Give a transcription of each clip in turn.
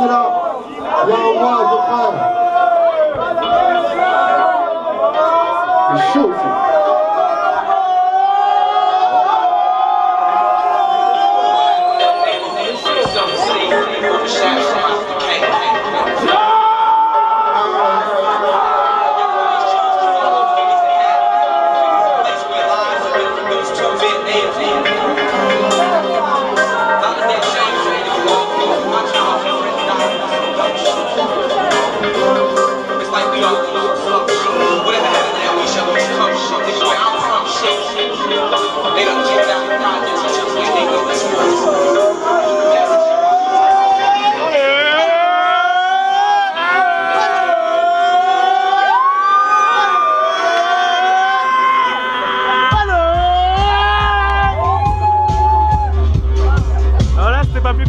الأسرى وأواد الشوفي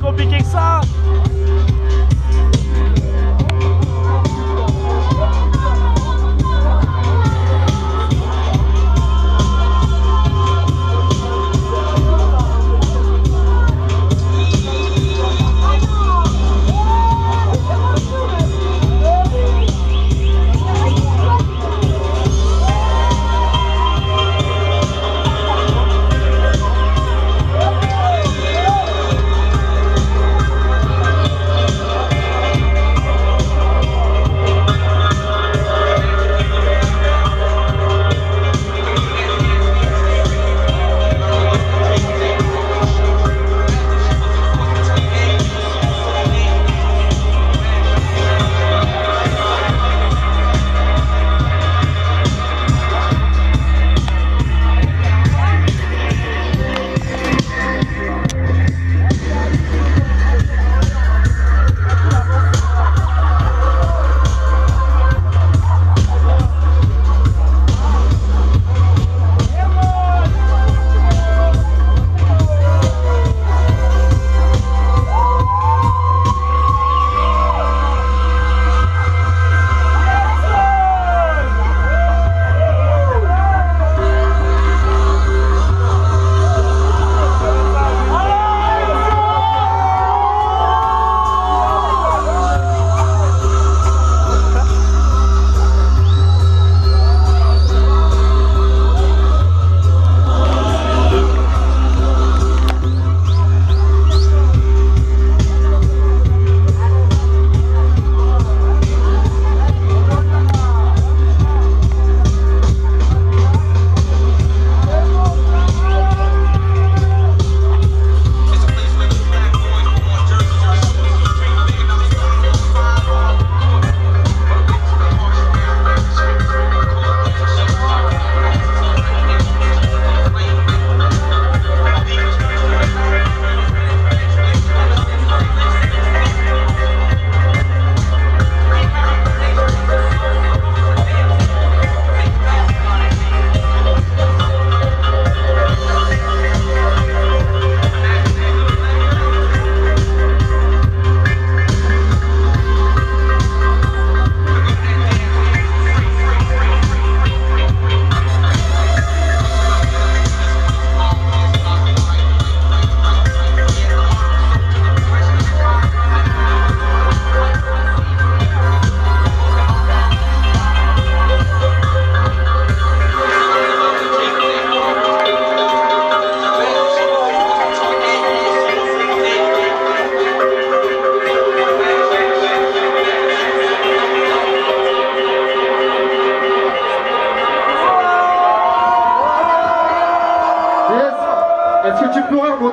compliqué que ça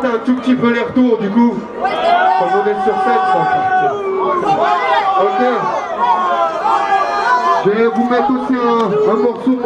un tout petit peu les retours du coup Quand on est sur scène. Ok. Je vais vous mettre aussi un, un morceau.